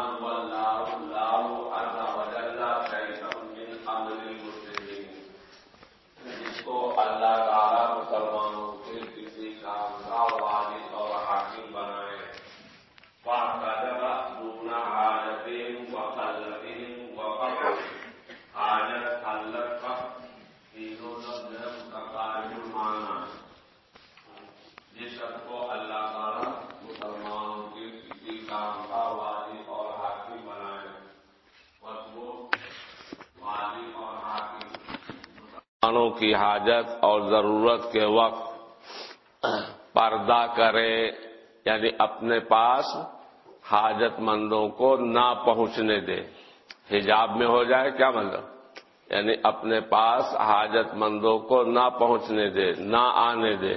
جس کی حاجت اور ضرورت کے وقت پردہ کرے یعنی اپنے پاس حاجت مندوں کو نہ پہنچنے دے۔ حجاب میں ہو جائے کیا مطلب؟ یعنی اپنے پاس حاجت مندوں کو نہ پہنچنے دے، نہ آنے دے۔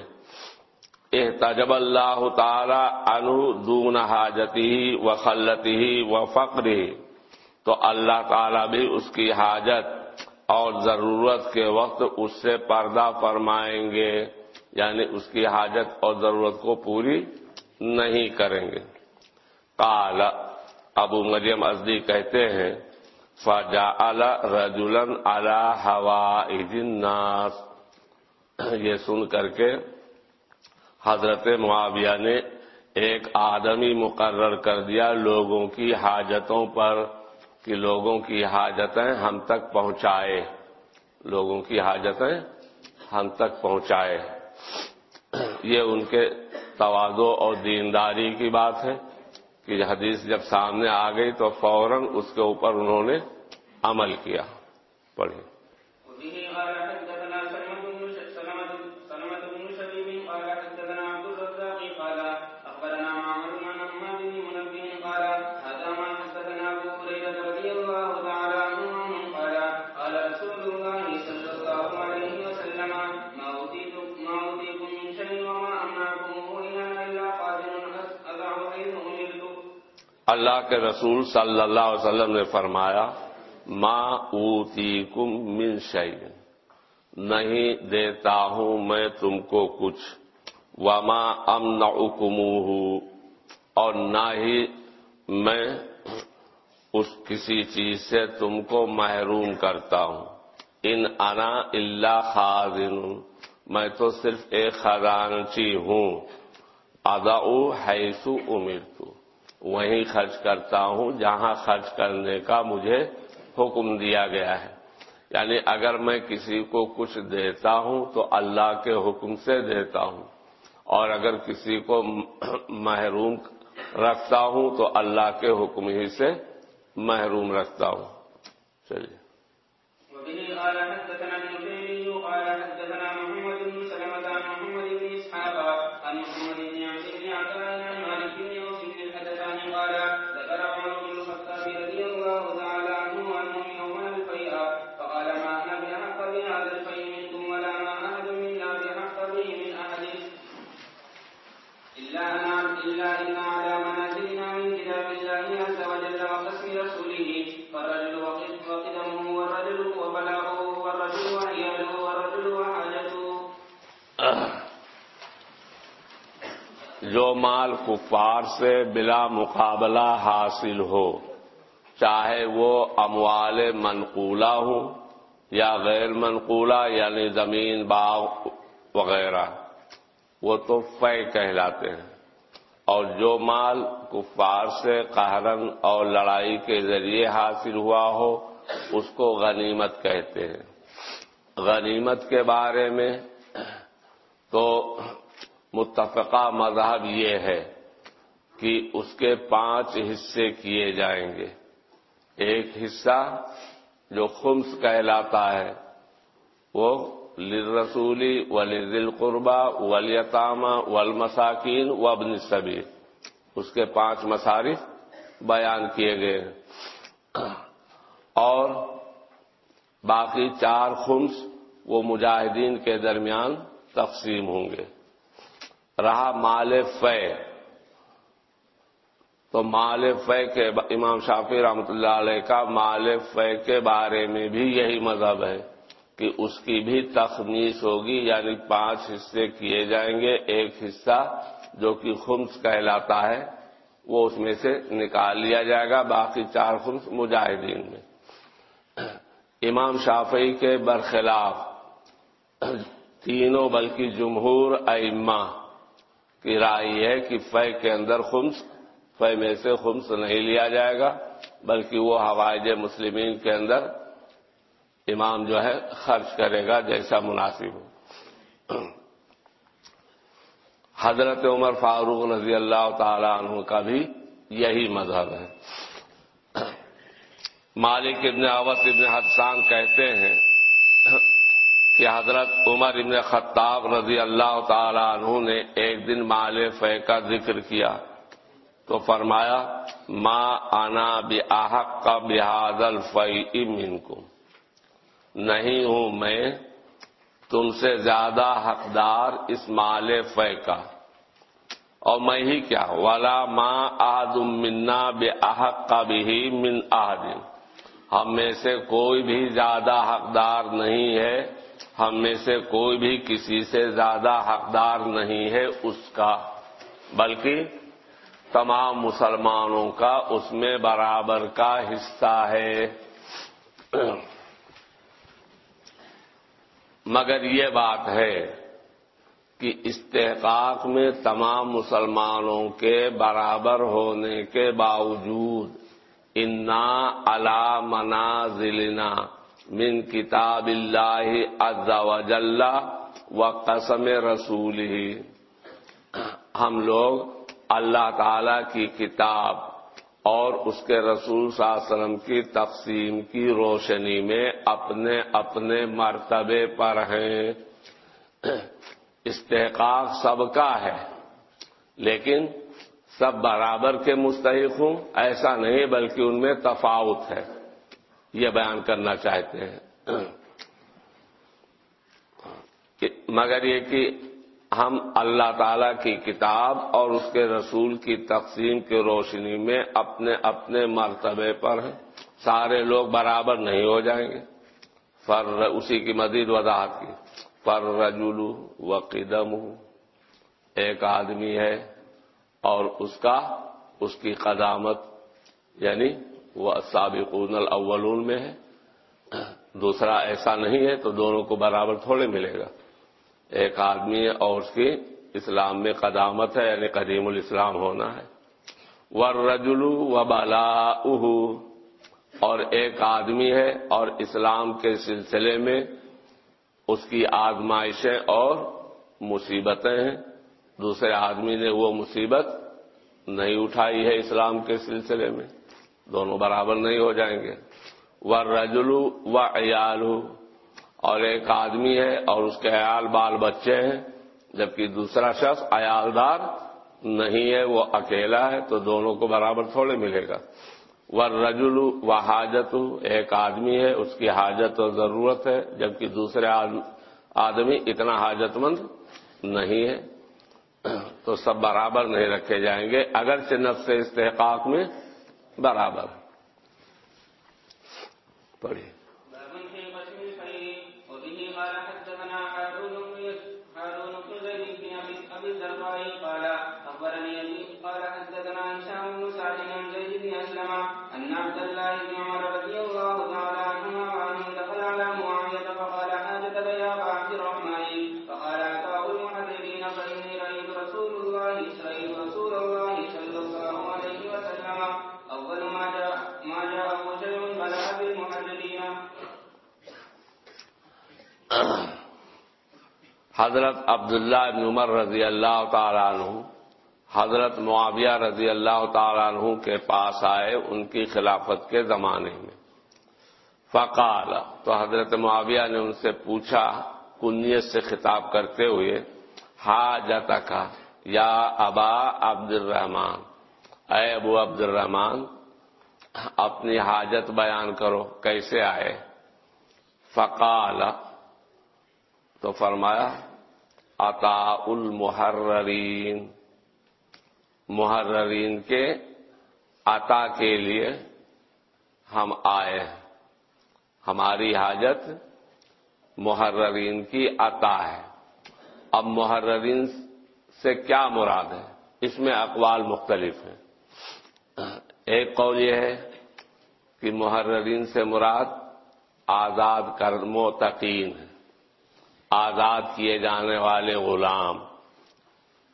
احتجب اللہ تعالی عنہ دون حاجتی و خلتی و فقری تو اللہ تعالی بھی اس کی حاجت اور ضرورت کے وقت اس سے پردہ فرمائیں گے یعنی اس کی حاجت اور ضرورت کو پوری نہیں کریں گے۔ قال، ابو مریم ازدی کہتے ہیں فجا رجولن الا ہوا الناس۔ یہ سن کر کے حضرت معاویہ نے ایک آدمی مقرر کر دیا لوگوں کی حاجتوں پر۔ کہ لوگوں کی حاجتیں ہم تک پہنچائے۔ لوگوں کی حاجتیں ہم تک پہنچائے۔ یہ ان کے توازو اور دینداری کی بات ہے کہ حدیث جب سامنے آ گئی تو فوراً اس کے اوپر انہوں نے عمل کیا۔ پڑھیں۔ اللہ کے رسول صلی اللہ علیہ وسلم نے فرمایا، ما اوتیکم من شیء، نہیں دیتا ہوں میں تم کو کچھ، وما امنعکموہ، اور نہ ہی میں اس کسی چیز سے تم کو محروم کرتا ہوں۔ ان انا اللہ خازن میں تو صرف ایک خزانچی ہوں۔ اداؤ حیثو امرتو۔ وہیں خرچ کرتا ہوں جہاں خرچ کرنے کا مجھے حکم دیا گیا ہے۔ یعنی اگر میں کسی کو کچھ دیتا ہوں تو اللہ کے حکم سے دیتا ہوں۔ اور اگر کسی کو محروم رکھتا ہوں تو اللہ کے حکم ہی سے محروم رکھتا ہوں۔ چلیے۔ جو مال کفار سے بلا مقابلہ حاصل ہو، چاہے وہ اموال منقولہ ہو یا غیر منقولہ یعنی زمین، باغ وغیرہ، وہ تو فے کہلاتے ہیں۔ اور جو مال کفار سے قہرن اور لڑائی کے ذریعے حاصل ہوا ہو، اس کو غنیمت کہتے ہیں۔ غنیمت کے بارے میں تو متفقہ مذہب یہ ہے کہ اس کے پانچ حصے کیے جائیں گے۔ ایک حصہ جو خمس کہلاتا ہے، وہ للرسولی ولی القربہ ولیطامہ والمساکین وابن السبیل۔ اس کے پانچ مصارف بیان کیے گئے ہیں۔ اور باقی چار خمس وہ مجاہدین کے درمیان تقسیم ہوں گے۔ رہا مال فے۔ تو مال فے کے امام شافی رحمۃ اللہ علیہ کا مال فے کے بارے میں بھی یہی مذہب ہے کہ اس کی بھی تخمیس ہوگی یعنی پانچ حصے کیے جائیں گے، ایک حصہ جو کہ خمس کہلاتا ہے، وہ اس میں سے نکال لیا جائے گا، باقی چار خمس مجاہدین میں۔ امام شافعی کے برخلاف تینوں بلکہ جمہور ائمہ کی رائے ہے کہ فے کے اندر خمس، فے میں سے خمس نہیں لیا جائے گا، بلکہ وہ حوائج مسلمین کے اندر امام جو ہے خرچ کرے گا جیسا مناسب ہو۔ حضرت عمر فاروق رضی اللہ تعالی عنہ کا بھی یہی مذہب ہے۔ مالک ابن اوس ابن حسان کہتے ہیں کہ حضرت عمر ابن خطاب رضی اللہ تعالی عنہ نے ایک دن مال فے کا ذکر کیا تو فرمایا، ما آنا بحق کا بحادل فی من کو نہیں ہوں میں تم سے زیادہ حقدار اس مال فے کا۔ اور میں ہی کیا والا ماں آد منا بے احق کا بھی من آدم ہم میں سے کوئی بھی زیادہ حقدار نہیں ہے ہم میں سے کوئی بھی کسی سے زیادہ حقدار نہیں ہے اس کا۔ بلکہ تمام مسلمانوں کا اس میں برابر کا حصہ ہے۔ مگر یہ بات ہے کہ استحقاق میں تمام مسلمانوں کے برابر ہونے کے باوجود، انا علا منازلنا۔ من کتاب اللہ عز و جل و قسم رسول ہی ہم لوگ اللہ تعالی کی کتاب اور اس کے رسول صلی اللہ علیہ وسلم کی تقسیم کی روشنی میں اپنے اپنے مرتبے پر ہیں۔ استحقاق سب کا ہے، لیکن سب برابر کے مستحق ہوں، ایسا نہیں بلکہ ان میں تفاوت ہے۔ یہ بیان کرنا چاہتے ہیں۔ مگر یہ کہ ہم اللہ تعالی کی کتاب اور اس کے رسول کی تقسیم کی روشنی میں اپنے اپنے مرتبے پر ہیں۔ سارے لوگ برابر نہیں ہو جائیں گے۔ فر اسی کی مزید وضاحت کی۔ فر رجولو و قدم ایک آدمی ہے اور اس کا اس کی قدامت یعنی وہ سابقون الاولون میں ہے۔ دوسرا ایسا نہیں ہے تو دونوں کو برابر تھوڑے ملے گا۔ ایک آدمی ہے اور اس کی اسلام میں قدامت ہے یعنی قدیم الاسلام ہونا ہے۔ ور رجلو و بالا اور ایک آدمی ہے اور اسلام کے سلسلے میں اس کی آزمائشیں اور مصیبتیں ہیں۔ دوسرے آدمی نے وہ مصیبت نہیں اٹھائی ہے اسلام کے سلسلے میں۔ دونوں برابر نہیں ہو جائیں گے۔ ور رجلو و ایالو اور ایک آدمی ہے اور اس کے عیال بال بچے ہیں، جبکہ دوسرا شخص عیالدار نہیں ہے، وہ اکیلا ہے، تو دونوں کو برابر تھوڑے ملے گا۔ ور رجول و حاجت ایک آدمی ہے، اس کی حاجت اور ضرورت ہے، جبکہ دوسرے آدمی اتنا حاجت مند نہیں ہے۔ تو سب برابر نہیں رکھے جائیں گے۔ اگر نفس استحقاق میں برابر۔ پڑھیے۔ حضرت عبداللہ بن عمر رضی اللہ تعالیٰ عنہ، حضرت معاویہ رضی اللہ تعالیٰ عنہ کے پاس آئے ان کی خلافت کے زمانے میں۔ فقال، تو حضرت معاویہ نے ان سے پوچھا، کنیت سے خطاب کرتے ہوئے ہا جتا کا یا ابا عبد الرحمان اے ابو عبد الرحمان اپنی حاجت بیان کرو، کیسے آئے؟ فقال، تو فرمایا عطا المحررین محررین کے عطا کے لیے ہم آئے ہیں۔ ہماری حاجت محررین کی عطا ہے۔ اب محررین سے کیا مراد ہے؟ اس میں اقوال مختلف ہیں۔ ایک قول یہ ہے کہ محررین سے مراد آزاد کر موتقین آزاد کیے جانے والے غلام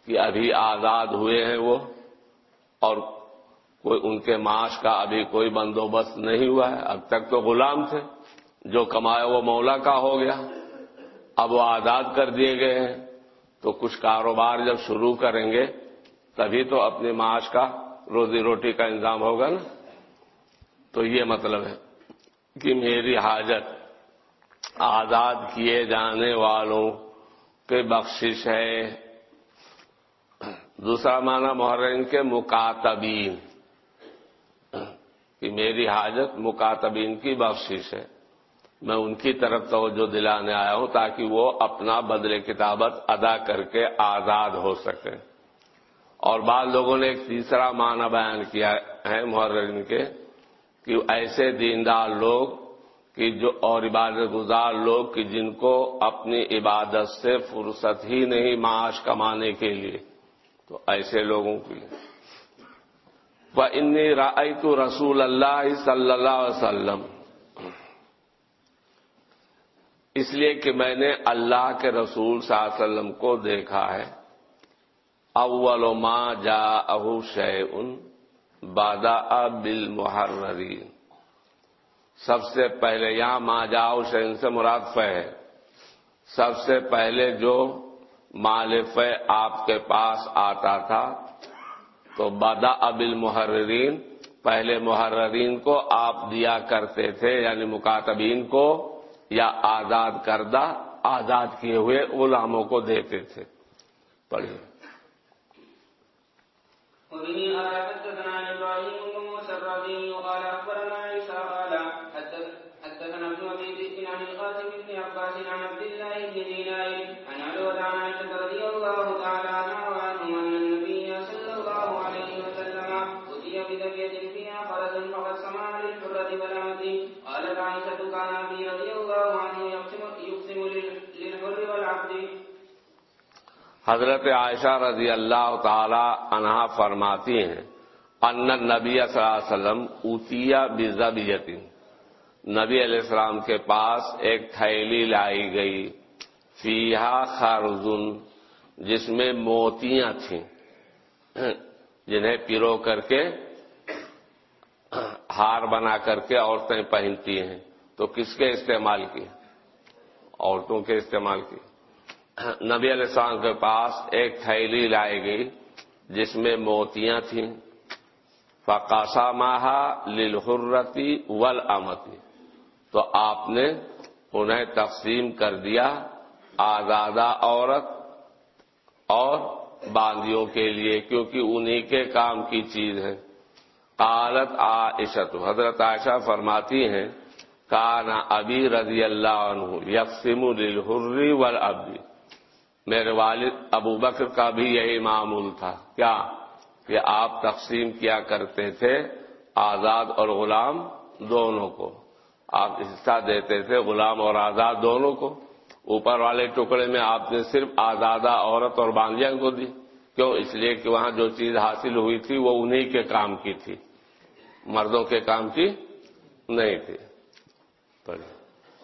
کہ ابھی آزاد ہوئے ہیں وہ اور کوئی ان کے معاش کا ابھی کوئی بندوبست نہیں ہوا ہے۔ اب تک تو غلام تھے، جو کمایا وہ مولا کا ہو گیا۔ اب وہ آزاد کر دیے گئے ہیں۔ تو کچھ کاروبار جب شروع کریں گے، تبھی تو اپنے معاش کا روزی روٹی کا انتظام ہوگا نا۔ تو یہ مطلب ہے کہ میری حاجت آزاد کیے جانے والوں کے بخشش ہے۔ دوسرا معنی محرم کے مکاتبین، کہ میری حاجت مکاتبین کی بخشش ہے۔ میں ان کی طرف توجہ دلانے آیا ہوں تاکہ وہ اپنا بدل کتابت ادا کر کے آزاد ہو سکیں۔ اور بعض لوگوں نے ایک تیسرا معنی بیان کیا ہے محرم کے، کہ ایسے دیندار لوگ کہ جو اور عبادت گزار لوگ کہ جن کو اپنی عبادت سے فرصت ہی نہیں معاش کمانے کے لیے۔ تو ایسے لوگوں کی وہ انی رائے تو رسول اللہ صلی اللہ علیہ وسلم۔ اس لیے کہ میں نے اللہ کے رسول صلی اللہ علیہ وسلم کو دیکھا ہے۔ اول ما جا اہو شے ان بادا بل محررین سب سے پہلے یہاں ماں جاؤ شہن سے مراد فہ ہے۔ سب سے پہلے جو مال فہ آپ کے پاس آتا تھا، تو بادا ابل محررین پہلے محررین کو آپ دیا کرتے تھے یعنی مکاتبین کو یا آزاد کردہ، آزاد کیے ہوئے غلاموں کو دیتے تھے۔ پڑھیے۔ وبه قال حدثنا ابراهيم بن موسى الرازي، وقال اخبرنا عيسى قال حدثنا ابن ابي ذئب عن القاسم بن عباس عن عبد الله بن دينار. عن علوة عن عائشة رضي الله تعالى عنها وعنهم ان النبي صلى الله عليه وسلم اتي بدمية فيها خرز فقسمها للحرة والأمة قالت عائشة كان ابي رضي الله عنه يقسم يقسم للحر والعبد. حضرت عائشہ رضی اللہ تعالی عنہا فرماتی ہیں ان نبی صلی اللہ علیہ وسلم اوتیا بزبیتن نبی علیہ السلام کے پاس ایک تھیلی لائی گئی۔ فیہا خارزن جس میں موتیاں تھیں۔ جنہیں پیرو کر کے، ہار بنا کر کے عورتیں پہنتی ہیں۔ تو کس کے استعمال کی؟ عورتوں کے استعمال کی۔ نبی علیہ السلام کے پاس ایک تھیلی لائی گئی، جس میں موتیاں تھیں۔ فقاسا ماہا للحرتی ولامتی تو آپ نے انہیں تقسیم کر دیا آزادہ عورت اور باندیوں کے لیے، کیونکہ انہی کے کام کی چیز ہے۔ قالت عائشت، حضرت عائشہ فرماتی ہیں، کانا ابی رضی اللہ عنہ یقسم للحری والعبدی میرے والد ابو بکر کا بھی یہی معمول تھا۔ کیا؟ کہ آپ تقسیم کیا کرتے تھے آزاد اور غلام دونوں کو۔ آپ حصہ دیتے تھے، غلام اور آزاد دونوں کو۔ اوپر والے ٹکڑے میں آپ نے صرف آزادہ عورت اور باندیا کو دی کیوں؟ اس لیے کہ وہاں جو چیز حاصل ہوئی تھی، وہ انہی کے کام کی تھی۔ مردوں کے کام کی نہیں تھی۔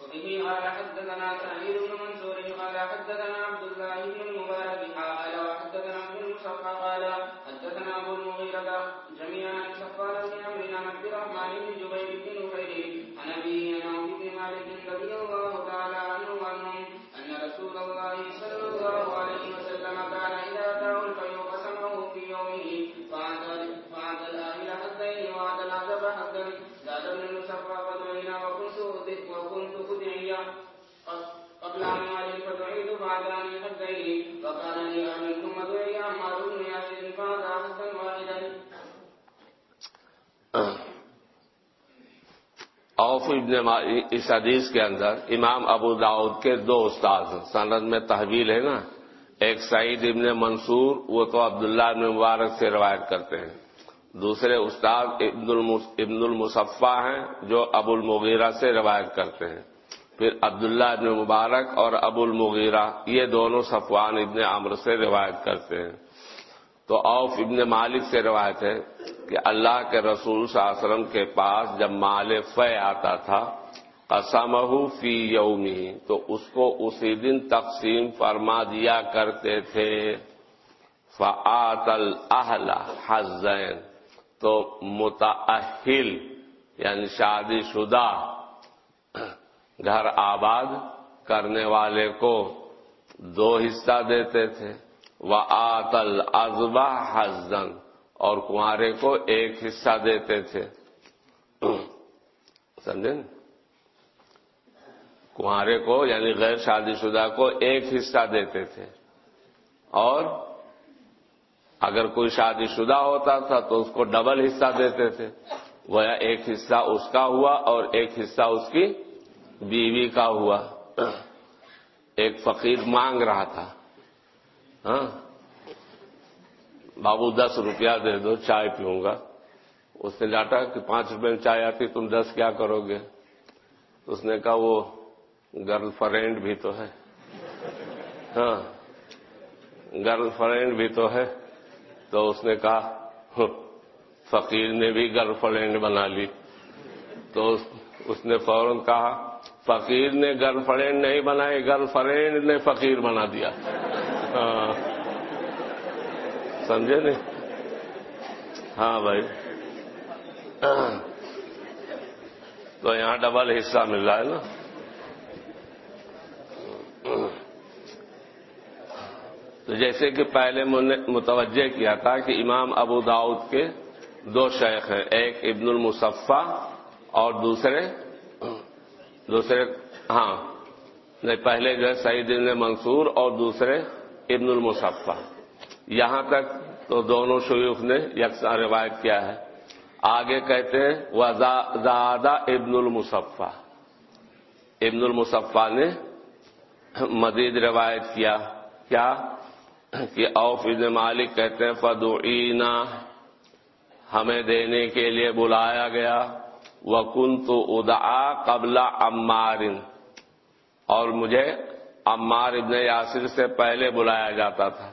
وبه قال حدثنا سعيد بن منصور قال حدثنا عبد الله بن المبارك قال وحدثنا ابن المصفى قال حدثنا ابو المغيرة جميعا عن صفوان بن عمرو عن عبد الرحمن بن جبير بن نفير عن ابيه عن عوف بن مالك رضي الله تعالى عنه وعنهم ان رسول الله صلى الله عليه وسلم كان اذا اتاه الفيء قسمه في يومه فعاد الاهل حدين وعاد العذب حدا زاد ابن المصفى فدعينا وكنت وكنت خدعيا قبل أعمال فدعيت بعد أن حدين وكان لي أهل ثم دعي عمار بن ياسر فهذا حدا واحدا اوف ابن اس حدیث کے اندر امام ابو داؤد کے دو استاد ہیں۔ سند میں تحویل ہے نا۔ ایک سعید ابن منصور، وہ تو عبداللہ ابن مبارک سے روایت کرتے ہیں۔ دوسرے استاد ابن المس- ابن المصفہ ہیں، جو ابو المغیرہ سے روایت کرتے ہیں۔ پھر عبداللہ ابن مبارک اور ابو المغیرہ، یہ دونوں صفوان ابن عمر سے روایت کرتے ہیں۔ تو اوف ابن مالک سے روایت ہے۔ کہ اللہ کے رسول صلی اللہ علیہ وسلم کے پاس جب مال فے آتا تھا قسم فی یومی تو اس کو اسی دن تقسیم فرما دیا کرتے تھے۔ فعت الحل حزین تو متأہل یعنی شادی شدہ، گھر آباد کرنے والے کو دو حصہ دیتے تھے۔ وہ آتل ازبا حزن اور کنوارے کو ایک حصہ دیتے تھے۔ سمجھے؟ کنوارے کو یعنی غیر شادی شدہ کو ایک حصہ دیتے تھے۔ اور اگر کوئی شادی شدہ ہوتا تھا تو اس کو ڈبل حصہ دیتے تھے۔ وہ ایک حصہ اس کا ہوا اور ایک حصہ اس کی بیوی کا ہوا۔ ایک فقیر مانگ رہا تھا۔ ہاں؟ بابو دس روپیہ دے دو، چائے پیوں گا۔ اس نے ڈانٹا کہ پانچ روپے میں چائے آتی، تم دس کیا کرو گے؟ اس نے کہا وہ گرل فرینڈ بھی تو ہے۔ ہاں گرل فرینڈ بھی تو ہے۔ تو اس نے کہا فقیر نے بھی گرل فرینڈ بنا لی۔ تو اس نے فوراً کہا، فقیر نے گرل فرینڈ نہیں بنائی، گرل فرینڈ نے فقیر بنا دیا۔ ہاں۔ سمجھے نہیں؟ ہاں بھائی۔ تو یہاں ڈبل حصہ مل رہا ہے نا؟ تو جیسے کہ پہلے متوجہ کیا تھا کہ امام ابو داؤد کے دو شیخ ہیں، ایک ابن المصفہ اور دوسرے دوسرے ہاں نہیں، پہلے جو ہے سعید ابن منصور اور دوسرے ابن المصفہ یہاں تک تو دونوں شیوخ نے یکساں روایت کیا ہے۔ آگے کہتے ہیں وہ ابن المصفہ ابن المصفہ نے مزید روایت کیا کیا؟ کہ اوف ابن مالک کہتے ہیں، فدعینا ہمیں دینے کے لیے بلایا گیا۔ وکن تو ادا قبل عمارن اور مجھے عمار ابن یاسر سے پہلے بلایا جاتا تھا۔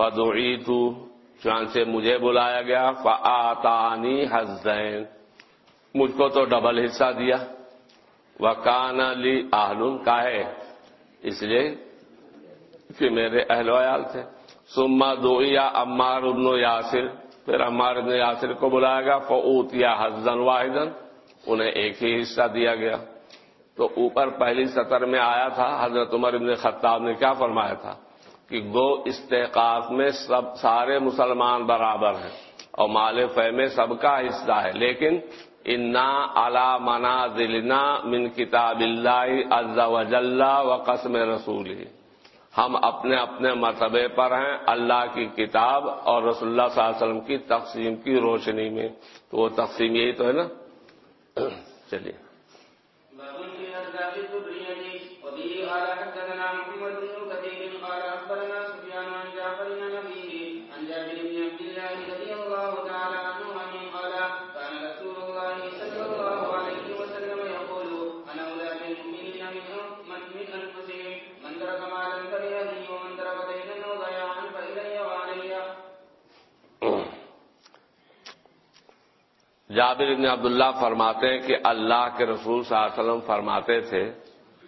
فدعی تو چان سے مجھے بلایا گیا فعطانی حزین مجھ کو تو ڈبل حصہ دیا۔ وہ کان علی آہلون کا ہے۔ اس لیے کہ میرے اہل ویال تھے۔ سما دو یا امار ابن یاسر پھر امار ابن یاسر کو بلایا گیا۔ فعوت یا حزن واحدن انہیں ایک ہی حصہ دیا گیا۔ تو اوپر پہلی سطر میں آیا تھا، حضرت عمر ابن خطاب نے کیا فرمایا تھا؟ کہ گو استحقاق میں سب سارے مسلمان برابر ہیں اور مال فہ میں سب کا حصہ ہے۔ لیکن انا علا منا من کتاب اللہ عز وجل و قسم رسول ہم اپنے اپنے مرتبے پر ہیں اللہ کی کتاب اور رسول اللہ صلی اللہ علیہ وسلم کی تقسیم کی روشنی میں۔ تو وہ تقسیم یہی تو ہے نا؟ چلیے۔ جابر بن عبداللہ فرماتے ہیں کہ اللہ کے رسول صلی اللہ علیہ وسلم فرماتے تھے،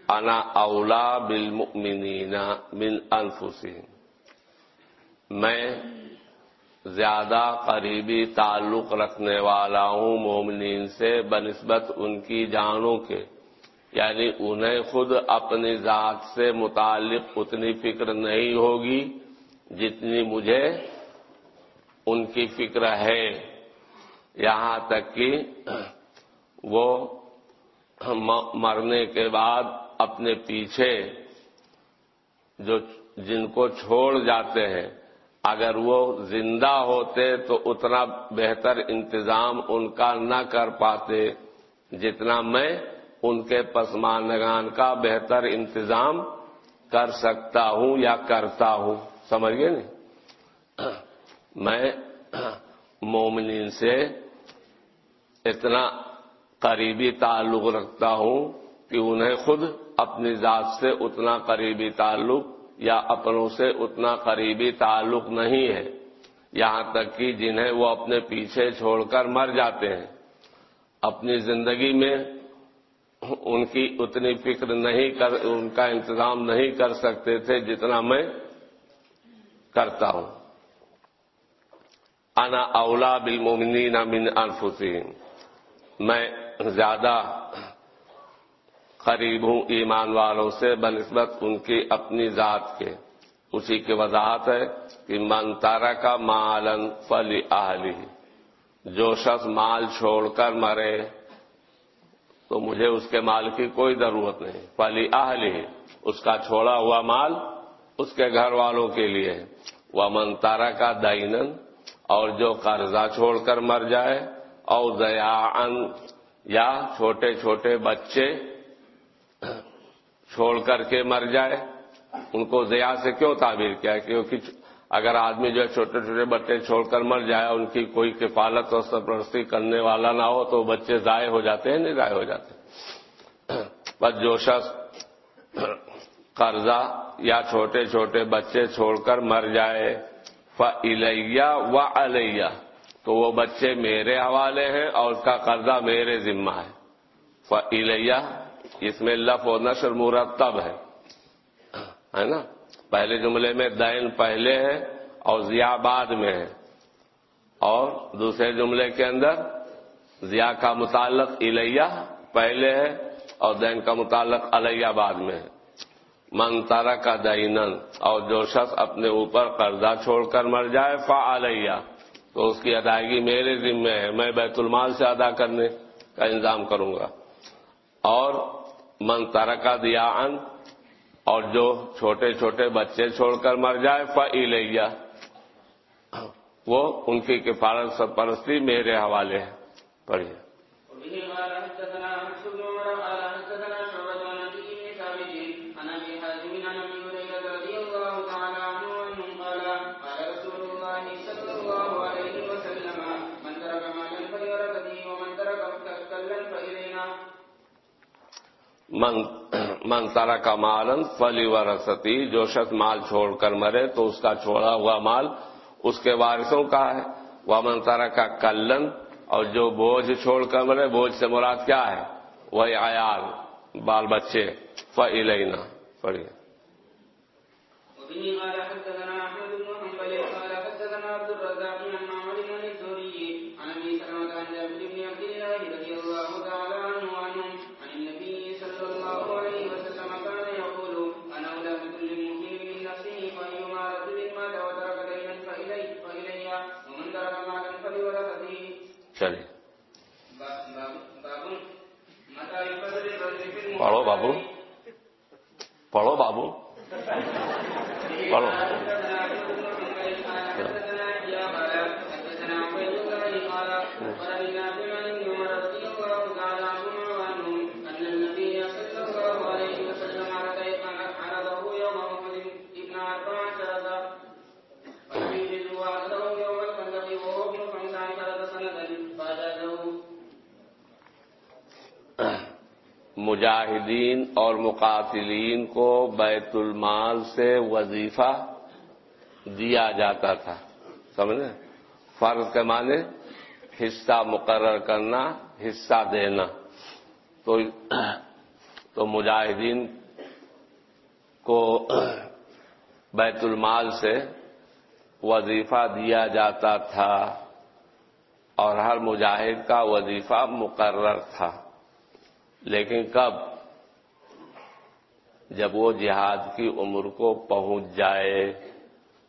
انا اولا بالمؤمنین من انفسهم میں زیادہ قریبی تعلق رکھنے والا ہوں مومنین سے، بنسبت ان کی جانوں کے۔ یعنی انہیں خود اپنی ذات سے متعلق اتنی فکر نہیں ہوگی جتنی مجھے ان کی فکر ہے۔ یہاں تک کہ وہ مرنے کے بعد اپنے پیچھے جو جن کو چھوڑ جاتے ہیں، اگر وہ زندہ ہوتے تو اتنا بہتر انتظام ان کا نہ کر پاتے جتنا میں ان کے پسماندگان کا بہتر انتظام کر سکتا ہوں یا کرتا ہوں۔ سمجھ گئے نہیں؟ میں مومنین سے اتنا قریبی تعلق رکھتا ہوں کہ انہیں خود اپنی ذات سے اتنا قریبی تعلق یا اپنوں سے اتنا قریبی تعلق نہیں ہے۔ یہاں تک کہ جنہیں وہ اپنے پیچھے چھوڑ کر مر جاتے ہیں۔ اپنی زندگی میں ان کی اتنی فکر نہیں کر، ان کا انتظام نہیں کر سکتے تھے جتنا میں کرتا ہوں۔ انا اولا بالمؤمنین من انفسهم میں زیادہ قریب ہوں ایمان والوں سے، بنسبت ان کی اپنی ذات کے۔ اسی کی وضاحت ہے کہ من تارا کا مالن فلی آہلی جو شخص مال چھوڑ کر مرے تو مجھے اس کے مال کی کوئی ضرورت نہیں۔ فلی آہلی اس کا چھوڑا ہوا مال اس کے گھر والوں کے لیے۔ وہ من تارا کا دینن اور جو قرضہ چھوڑ کر مر جائے اور ضیا یا چھوٹے چھوٹے بچے چھوڑ کر کے مر جائے۔ ان کو ضیا سے کیوں تعبیر کیا کیونکہ اگر آدمی جو ہے چھوٹے چھوٹے بچے چھوڑ کر مر جائے، ان کی کوئی کفالت اور سرپرستی کرنے والا نہ ہو، تو بچے ضائع ہو جاتے ہیں، نہیں ضائع ہو جاتے۔ بس جو شخص قرضہ یا چھوٹے چھوٹے بچے چھوڑ کر مر جائے فلیا و علیہ تو وہ بچے میرے حوالے ہیں اور اس کا قرضہ میرے ذمہ ہے۔ فلیا اس میں لف و نشر مرتب ہے۔ ہے نا؟ پہلے جملے میں دین پہلے ہے اور ضیا بعد میں ہے۔ اور دوسرے جملے کے اندر ضیا کا متعلق الیہ پہلے ہے اور دین کا متعلق علیہ بعد میں ہے۔ منتارا کا دینن اور جو شخص اپنے اوپر قرضہ چھوڑ کر مر جائے فا علیہ تو اس کی ادائیگی میرے ذمے ہے، میں بیت المال سے ادا کرنے کا انتظام کروں گا۔ اور منتارا کا دیا ان اور جو چھوٹے چھوٹے بچے چھوڑ کر مر جائے فعلیہ وہ ان کی کفارت سرپرستی میرے حوالے ہے۔ پڑھیے۔ من من کا مالن فلی و رستی جو شخص مال چھوڑ کر مرے تو اس کا چھوڑا ہوا مال اس کے وارثوں کا ہے۔ وہ منسارا کا کلن، اور جو بوجھ چھوڑ کر مرے، بوجھ سے مراد کیا ہے؟ وہی عیال، بال بچے۔ فلینا پڑھیے۔ پڑھو بابو پڑھو بابو پڑھو مجاہدین اور مقاتلین کو بیت المال سے وظیفہ دیا جاتا تھا۔ سمجھے فرض کے معنی حصہ مقرر کرنا، حصہ دینا۔ تو تو مجاہدین کو بیت المال سے وظیفہ دیا جاتا تھا اور ہر مجاہد کا وظیفہ مقرر تھا۔ لیکن کب؟ جب وہ جہاد کی عمر کو پہنچ جائے،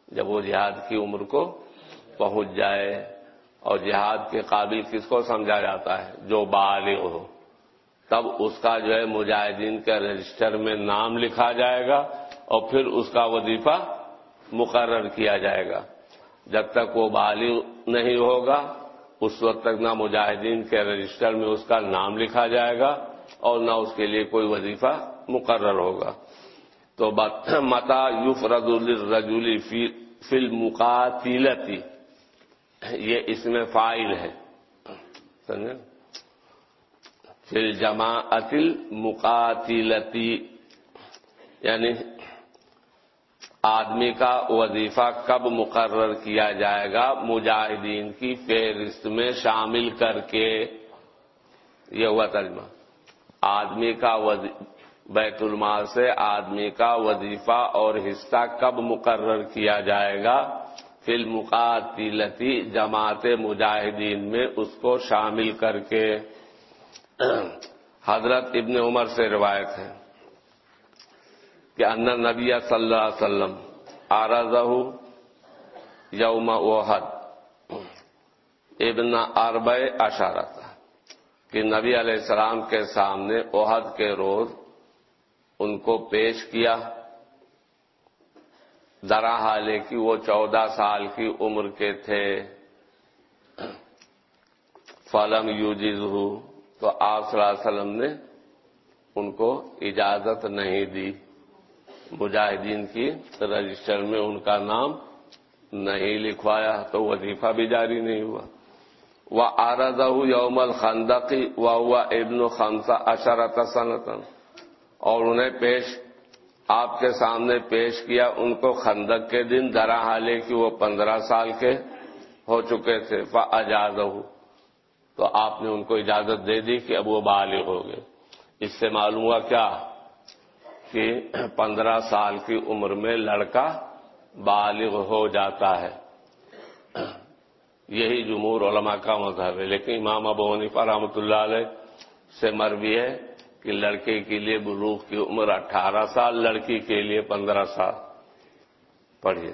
جب وہ جہاد کی عمر کو پہنچ جائے اور جہاد کے قابل کس کو سمجھا جاتا ہے؟ جو بالغ ہو۔ تب اس کا جو ہے مجاہدین کے رجسٹر میں نام لکھا جائے گا اور پھر اس کا وظیفہ مقرر کیا جائے گا۔ جب تک وہ بالغ نہیں ہوگا، اس وقت تک نہ مجاہدین کے رجسٹر میں اس کا نام لکھا جائے گا اور نہ اس کے لیے کوئی وظیفہ مقرر ہوگا۔ تو متا یوف رض الرجولی فل مقاتلتی یہ اس میں فائل ہے۔ سمجھے؟ فل جماعت مقاتلتی یعنی آدمی کا وظیفہ کب مقرر کیا جائے گا؟ مجاہدین کی فہرست میں شامل کر کے۔ یہ ہوا ترجمہ۔ آدمی کا بیت المال سے آدمی کا وظیفہ اور حصہ کب مقرر کیا جائے گا؟ فی المقاتلتی جماعت مجاہدین میں اس کو شامل کر کے۔ حضرت ابن عمر سے روایت ہے کہ ان نبی صلی اللہ علیہ وسلم آرزہ یوم اوحد ابن ارب اشارت کہ نبی علیہ السلام کے سامنے اوحد کے روز ان کو پیش کیا۔ درا حالے کی وہ چودہ سال کی عمر کے تھے۔ فلم یوجز ہو تو آپ صلی اللہ علیہ وسلم نے ان کو اجازت نہیں دی۔ مجاہدین کی رجسٹر میں ان کا نام نہیں لکھوایا، تو وظیفہ بھی جاری نہیں ہوا۔ وہ آرزہ یوم الخندقی و ہوا ابن خنسا اشرت صنعتن اور انہیں پیش، آپ کے سامنے پیش کیا ان کو خندق کے دن، درا حالے کی وہ پندرہ سال کے ہو چکے تھے۔ اجاز تو آپ نے ان کو اجازت دے دی کہ اب وہ بالغ ہو گئے۔ اس سے معلوم ہوا کیا کہ پندرہ سال کی عمر میں لڑکا بالغ ہو جاتا ہے۔ یہی جمہور علماء کا مذہب ہے۔ لیکن امام ابو حنیفہ رحمۃ اللہ علیہ سے مروی ہے کہ لڑکے کے لیے بلوغ کی عمر اٹھارہ سال، لڑکی کے لیے پندرہ سال۔ پڑھیے۔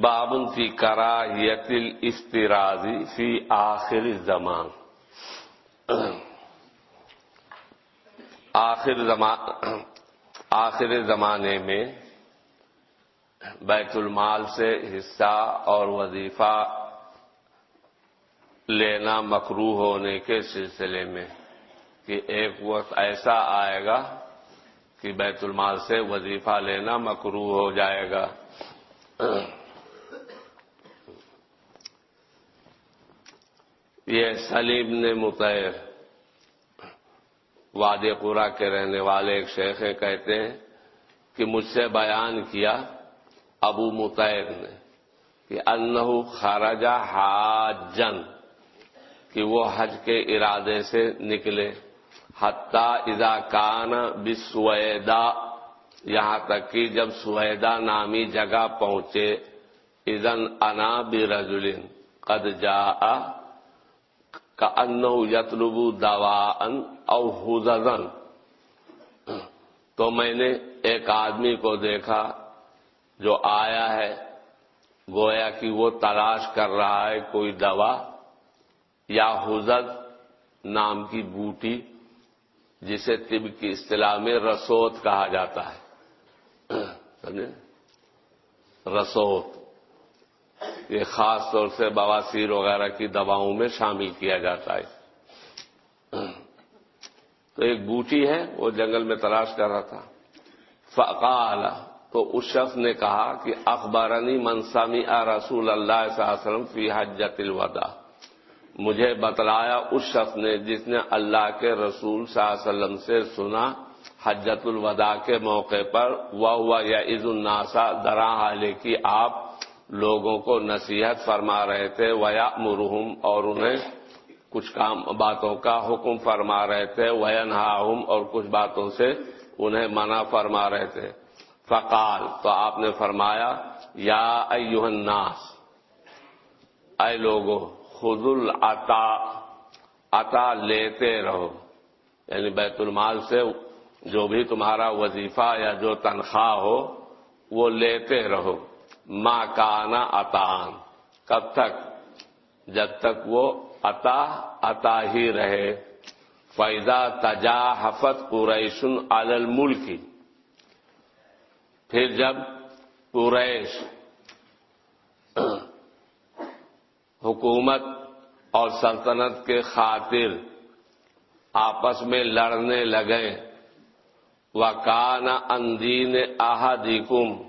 بابن فی کراہیت الاسترازی فی آخر زمان آخر زمان آخر زمانے میں بیت المال سے حصہ اور وظیفہ لینا مکرو ہونے کے سلسلے میں کہ ایک وقت ایسا آئے گا کہ بیت المال سے وظیفہ لینا مکرو ہو جائے گا۔ یہ سلیم نے متحر واد پورا کے رہنے والے ایک شیخ کہتے ہیں کہ مجھ سے بیان کیا ابو متحر نے کہ انہو خارجہ حاجن کہ وہ حج کے ارادے سے نکلے۔ حتیٰ اذا کان بسویدا یہاں تک کہ جب سویدا نامی جگہ پہنچے، اذن انا برجلن، قد جا کا ان یتلبو دوا ان او حزن تو میں نے ایک آدمی کو دیکھا جو آیا ہے، گویا کہ وہ تلاش کر رہا ہے کوئی دوا یا حزد نام کی بوٹی، جسے طب کی اصطلاح میں رسوت کہا جاتا ہے۔ سمجھے؟ رسوت۔ یہ خاص طور سے بواسیر وغیرہ کی دواؤں میں شامل کیا جاتا ہے۔ تو ایک بوٹی ہے، وہ جنگل میں تلاش کر رہا تھا۔ فقال، تو اس شخص نے کہا کہ اخبارنی منسامی آ رسول اللہ صلی اللہ علیہ وسلم فی حجت الوداع۔ مجھے بتلایا اس شخص نے جس نے اللہ کے رسول صلی اللہ علیہ وسلم سے سنا حجت الوداع کے موقع پر وہ ہوا یا عز الناسا درا حالے کی آپ لوگوں کو نصیحت فرما رہے تھے ویا مرحوم اور انہیں کچھ کام، باتوں کا حکم فرما رہے تھے وینہاہم اور کچھ باتوں سے انہیں منع فرما رہے تھے۔ فقال، تو آپ نے فرمایا، یا ایوہ الناس، اے لوگو خود العطا، عطا لیتے رہو۔ یعنی بیت المال سے جو بھی تمہارا وظیفہ یا جو تنخواہ ہو، وہ لیتے رہو۔ ماں کانا اتان کب تک؟ جب تک وہ عطا عطا ہی رہے۔ فیضا تجا حفت قریشن الملک کی پھر جب قریش حکومت اور سلطنت کے خاطر آپس میں لڑنے لگے، وکان اندین احدیکم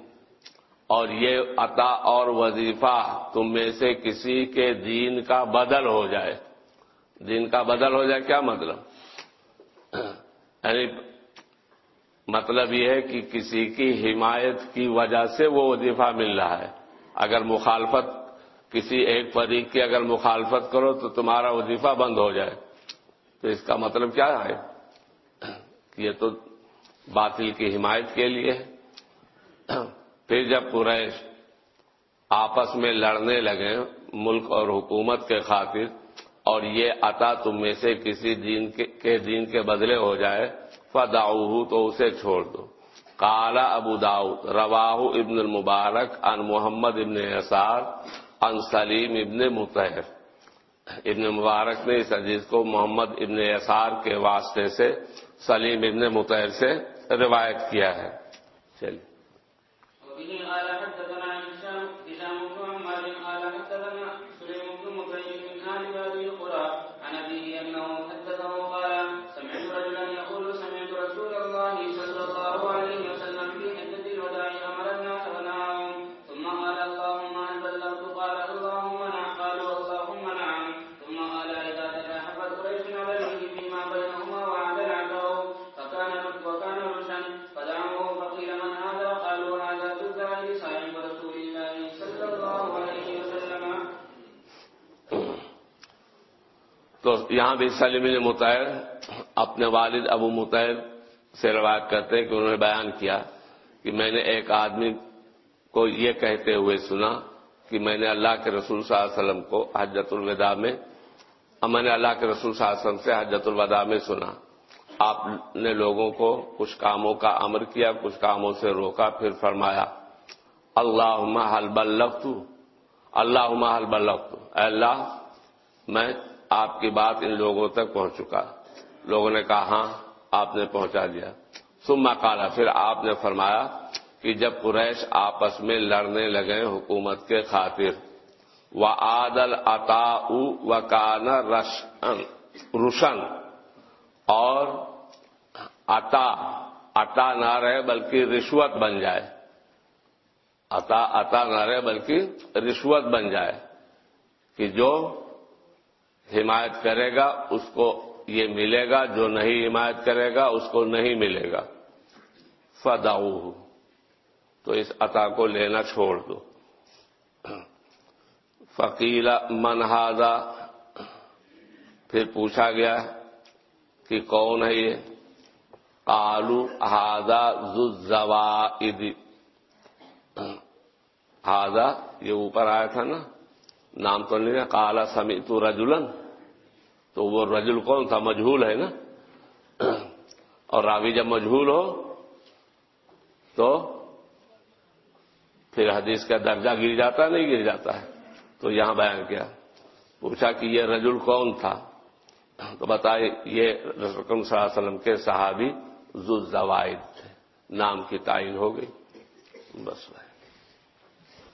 اور یہ عطا اور وظیفہ تم میں سے کسی کے دین کا بدل ہو جائے۔ دین کا بدل ہو جائے کیا مطلب؟ یعنی مطلب یہ ہے کہ کسی کی حمایت کی وجہ سے وہ وظیفہ مل رہا ہے۔ اگر مخالفت کسی ایک فریق کی اگر مخالفت کرو تو تمہارا وظیفہ بند ہو جائے۔ تو اس کا مطلب کیا ہے؟ کہ یہ تو باطل کی حمایت کے لیے ہے۔ پھر جب قریش آپس میں لڑنے لگے ملک اور حکومت کے خاطر اور یہ عطا تم میں سے کسی دین کے دین کے بدلے ہو جائے فداؤ تو اسے چھوڑ دو۔ کالا ابو داؤد، رواہ ابن المبارک ان محمد ابن احسار ان سلیم ابن متحر ابن مبارک نے اس عزیز کو محمد ابن اثار کے واسطے سے، سلیم ابن متحر سے روایت کیا ہے۔ چلیے۔ وسیلے تو یہاں بھی سلیم متحر اپنے والد ابو متحر سے روایت کرتے ہیں کہ انہوں نے بیان کیا کہ میں نے ایک آدمی کو یہ کہتے ہوئے سنا کہ میں نے اللہ کے رسول صلی اللہ علیہ وسلم کو حجت الوداع میں میں نے اللہ کے رسول صلی اللہ علیہ وسلم سے حجت الوداع میں سنا۔ آپ نے لوگوں کو کچھ کاموں کا امر کیا، کچھ کاموں سے روکا، پھر فرمایا اللہ حل بلغت اللہ حل بلغت۔ اے اللہ، میں آپ کی بات ان لوگوں تک پہنچ چکا۔ لوگوں نے کہا ہاں آپ نے پہنچا دیا۔ سما کالا پھر آپ نے فرمایا کہ جب قریش آپس میں لڑنے لگے حکومت کے خاطر و آدل اتا و کان روشن اور عطا عطا نہ رہے بلکہ رشوت بن جائے۔ عطا عطا نہ رہے بلکہ رشوت بن جائے کہ جو حمایت کرے گا، اس کو یہ ملے گا، جو نہیں حمایت کرے گا، اس کو نہیں ملے گا۔ فداؤ تو اس عطا کو لینا چھوڑ دو۔ فقیلا منہادا پھر پوچھا گیا کہ کون ہے یہ؟ آلو ہادا زوا ہادا یہ اوپر آیا تھا نا؟ نام تو نہیں کالا سمی تو رجولن تو وہ رجل کون تھا؟ مجھول ہے نا؟ اور راوی جب مجھول ہو تو پھر حدیث کا درجہ گر جاتا نہیں گر جاتا ہے؟ تو یہاں بیان کیا۔ پوچھا کہ یہ رجل کون تھا؟ تو بتائے، یہ رسول صلی اللہ علیہ وسلم کے صحابی زوائد تھے، نام کی تعین ہو گئی، بس بھائی